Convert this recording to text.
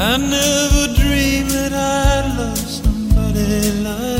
I never dreamed that I'd love somebody like